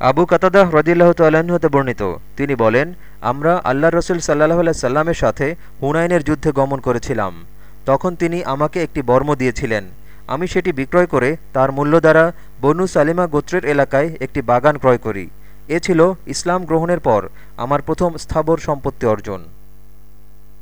আবু কাতাদা রদিল্লাহ হতে বর্ণিত। তিনি বলেন, আমরা আল্লাহ রসুল সাল্লাহ আল্লাহ সাল্লামের সাথে হুনাইনের যুদ্ধে গমন করেছিলাম। তখন তিনি আমাকে একটি বর্ম দিয়েছিলেন। আমি সেটি বিক্রয় করে তার মূল্য দ্বারা বনু সালিমা গোত্রের এলাকায় একটি বাগান ক্রয় করি। এ ছিল ইসলাম গ্রহণের পর আমার প্রথম স্থাবর সম্পত্তি অর্জন।